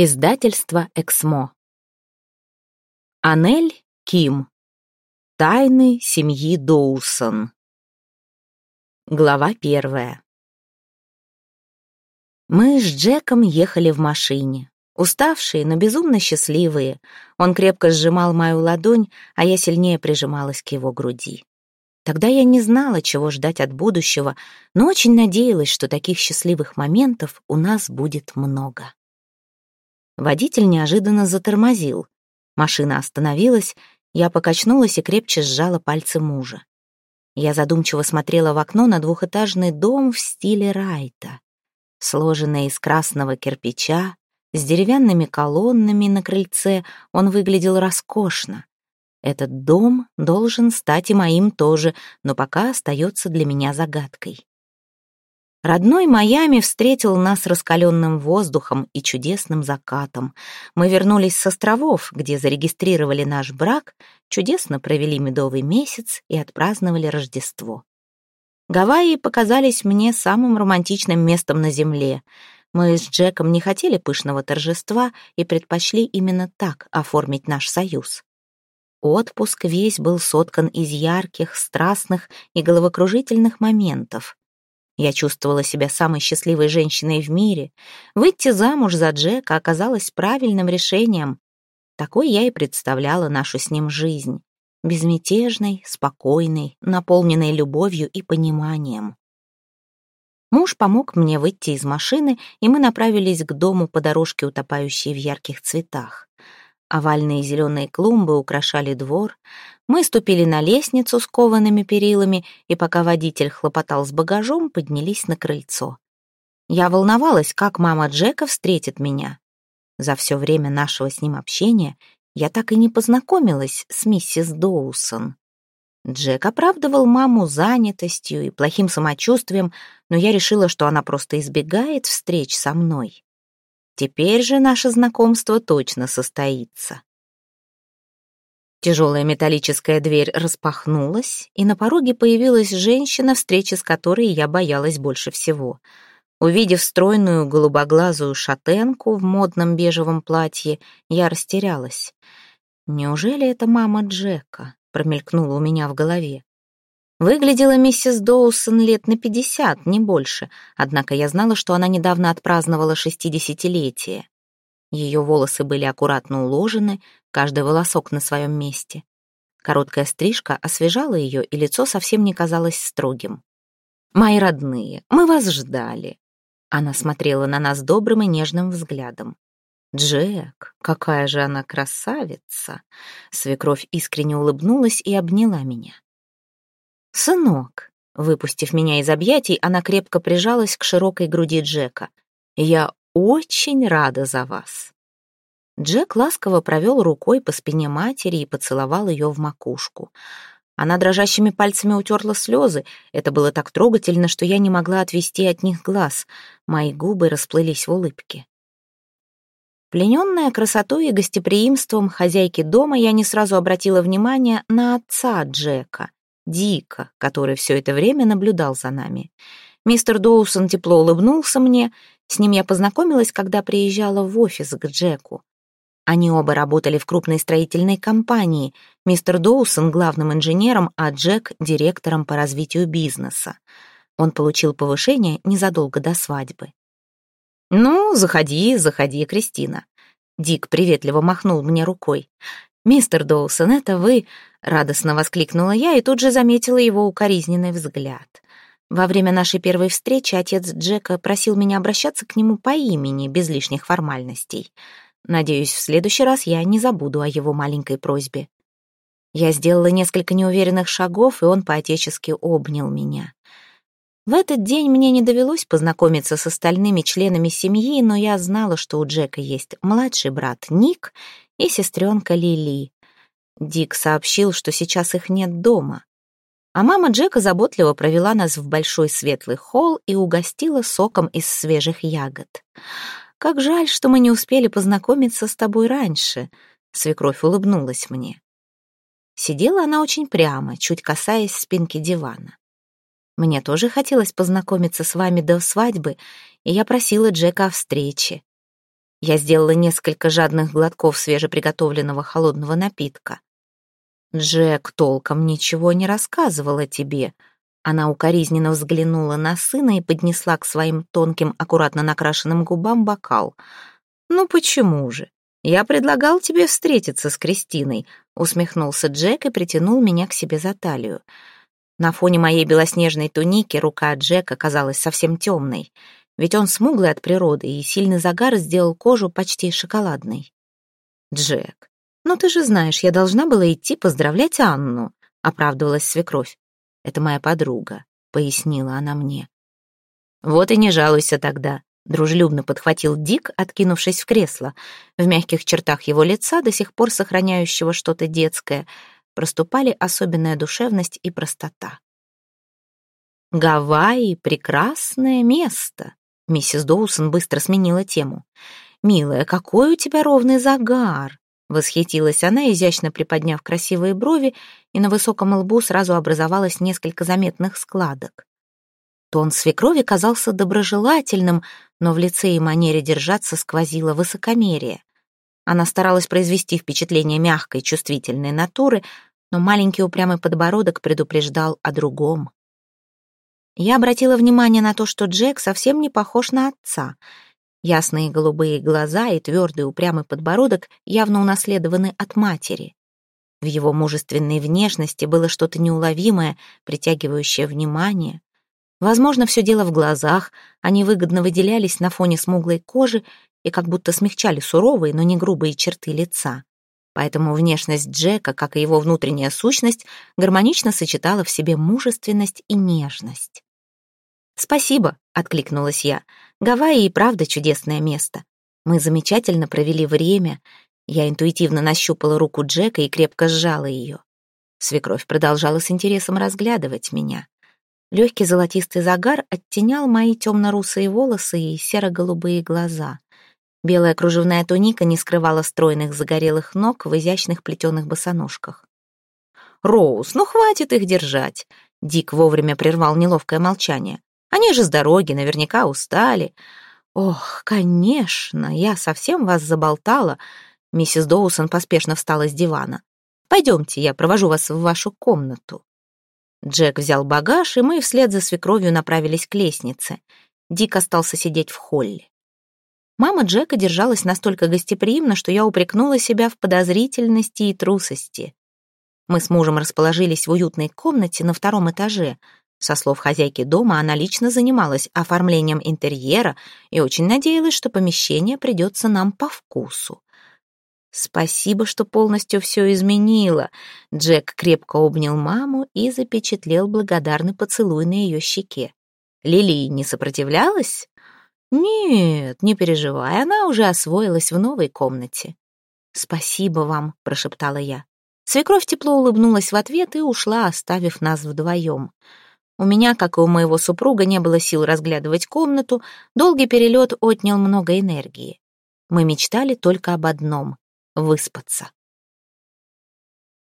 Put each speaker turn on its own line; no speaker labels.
Издательство «Эксмо». Анель Ким. Тайны семьи Доусон. Глава первая. Мы с Джеком ехали в машине. Уставшие, но безумно счастливые. Он крепко сжимал мою ладонь, а я сильнее прижималась к его груди. Тогда я не знала, чего ждать от будущего, но очень надеялась, что таких счастливых моментов у нас будет много. Водитель неожиданно затормозил. Машина остановилась, я покачнулась и крепче сжала пальцы мужа. Я задумчиво смотрела в окно на двухэтажный дом в стиле Райта. Сложенный из красного кирпича, с деревянными колоннами на крыльце, он выглядел роскошно. Этот дом должен стать и моим тоже, но пока остается для меня загадкой. Родной Майами встретил нас раскаленным воздухом и чудесным закатом. Мы вернулись с островов, где зарегистрировали наш брак, чудесно провели медовый месяц и отпраздновали Рождество. Гавайи показались мне самым романтичным местом на Земле. Мы с Джеком не хотели пышного торжества и предпочли именно так оформить наш союз. Отпуск весь был соткан из ярких, страстных и головокружительных моментов. Я чувствовала себя самой счастливой женщиной в мире. Выйти замуж за Джека оказалось правильным решением. Такой я и представляла нашу с ним жизнь. Безмятежной, спокойной, наполненной любовью и пониманием. Муж помог мне выйти из машины, и мы направились к дому по дорожке, утопающей в ярких цветах. Овальные зеленые клумбы украшали двор. Мы ступили на лестницу с коваными перилами, и пока водитель хлопотал с багажом, поднялись на крыльцо. Я волновалась, как мама Джека встретит меня. За все время нашего с ним общения я так и не познакомилась с миссис Доусон. Джек оправдывал маму занятостью и плохим самочувствием, но я решила, что она просто избегает встреч со мной. Теперь же наше знакомство точно состоится. Тяжелая металлическая дверь распахнулась, и на пороге появилась женщина, встречи с которой я боялась больше всего. Увидев стройную голубоглазую шатенку в модном бежевом платье, я растерялась. «Неужели это мама Джека?» — промелькнула у меня в голове. Выглядела миссис Доусон лет на пятьдесят, не больше, однако я знала, что она недавно отпраздновала шестидесятилетие. Ее волосы были аккуратно уложены, каждый волосок на своем месте. Короткая стрижка освежала ее, и лицо совсем не казалось строгим. «Мои родные, мы вас ждали». Она смотрела на нас добрым и нежным взглядом. «Джек, какая же она красавица!» Свекровь искренне улыбнулась и обняла меня. «Сынок!» Выпустив меня из объятий, она крепко прижалась к широкой груди Джека. «Я очень рада за вас». Джек ласково провел рукой по спине матери и поцеловал ее в макушку. Она дрожащими пальцами утерла слезы. Это было так трогательно, что я не могла отвести от них глаз. Мои губы расплылись в улыбке. Плененная красотой и гостеприимством хозяйки дома, я не сразу обратила внимание на отца Джека. Дика, который все это время наблюдал за нами. Мистер Доусон тепло улыбнулся мне. С ним я познакомилась, когда приезжала в офис к Джеку. Они оба работали в крупной строительной компании. Мистер Доусон — главным инженером, а Джек — директором по развитию бизнеса. Он получил повышение незадолго до свадьбы. «Ну, заходи, заходи, Кристина». Дик приветливо махнул мне рукой. «Мистер Доусон, это вы...» — радостно воскликнула я и тут же заметила его укоризненный взгляд. Во время нашей первой встречи отец Джека просил меня обращаться к нему по имени, без лишних формальностей. Надеюсь, в следующий раз я не забуду о его маленькой просьбе. Я сделала несколько неуверенных шагов, и он поотечески обнял меня. В этот день мне не довелось познакомиться с остальными членами семьи, но я знала, что у Джека есть младший брат Ник и сестренка Лили. Дик сообщил, что сейчас их нет дома. А мама Джека заботливо провела нас в большой светлый холл и угостила соком из свежих ягод. «Как жаль, что мы не успели познакомиться с тобой раньше», — свекровь улыбнулась мне. Сидела она очень прямо, чуть касаясь спинки дивана. Мне тоже хотелось познакомиться с вами до свадьбы, и я просила Джека о встрече. Я сделала несколько жадных глотков свежеприготовленного холодного напитка. «Джек толком ничего не рассказывала тебе». Она укоризненно взглянула на сына и поднесла к своим тонким, аккуратно накрашенным губам бокал. «Ну почему же? Я предлагал тебе встретиться с Кристиной», — усмехнулся Джек и притянул меня к себе за талию. На фоне моей белоснежной туники рука Джека казалась совсем темной, ведь он смуглый от природы, и сильный загар сделал кожу почти шоколадной. «Джек, ну ты же знаешь, я должна была идти поздравлять Анну», — оправдывалась свекровь. «Это моя подруга», — пояснила она мне. «Вот и не жалуйся тогда», — дружелюбно подхватил Дик, откинувшись в кресло. В мягких чертах его лица, до сих пор сохраняющего что-то детское — проступали особенная душевность и простота. «Гавайи — прекрасное место», — миссис Доусон быстро сменила тему. «Милая, какой у тебя ровный загар!» Восхитилась она, изящно приподняв красивые брови, и на высоком лбу сразу образовалось несколько заметных складок. Тон свекрови казался доброжелательным, но в лице и манере держаться сквозило высокомерие. Она старалась произвести впечатление мягкой, чувствительной натуры, но маленький упрямый подбородок предупреждал о другом. Я обратила внимание на то, что Джек совсем не похож на отца. Ясные голубые глаза и твердый упрямый подбородок явно унаследованы от матери. В его мужественной внешности было что-то неуловимое, притягивающее внимание. Возможно, все дело в глазах, они выгодно выделялись на фоне смуглой кожи и как будто смягчали суровые, но не грубые черты лица поэтому внешность Джека, как и его внутренняя сущность, гармонично сочетала в себе мужественность и нежность. «Спасибо», — откликнулась я. «Гавайи и правда чудесное место. Мы замечательно провели время. Я интуитивно нащупала руку Джека и крепко сжала ее. Свекровь продолжала с интересом разглядывать меня. Легкий золотистый загар оттенял мои темно-русые волосы и серо-голубые глаза. Белая кружевная туника не скрывала стройных загорелых ног в изящных плетеных босоножках. «Роуз, ну хватит их держать!» Дик вовремя прервал неловкое молчание. «Они же с дороги, наверняка устали». «Ох, конечно, я совсем вас заболтала». Миссис Доусон поспешно встала с дивана. «Пойдемте, я провожу вас в вашу комнату». Джек взял багаж, и мы вслед за свекровью направились к лестнице. Дик остался сидеть в холле. Мама Джека держалась настолько гостеприимно, что я упрекнула себя в подозрительности и трусости. Мы с мужем расположились в уютной комнате на втором этаже. Со слов хозяйки дома, она лично занималась оформлением интерьера и очень надеялась, что помещение придется нам по вкусу. «Спасибо, что полностью все изменила». Джек крепко обнял маму и запечатлел благодарный поцелуй на ее щеке. «Лили не сопротивлялась?» «Нет, не переживай, она уже освоилась в новой комнате». «Спасибо вам», — прошептала я. Свекровь тепло улыбнулась в ответ и ушла, оставив нас вдвоем. У меня, как и у моего супруга, не было сил разглядывать комнату, долгий перелет отнял много энергии. Мы мечтали только об одном — выспаться.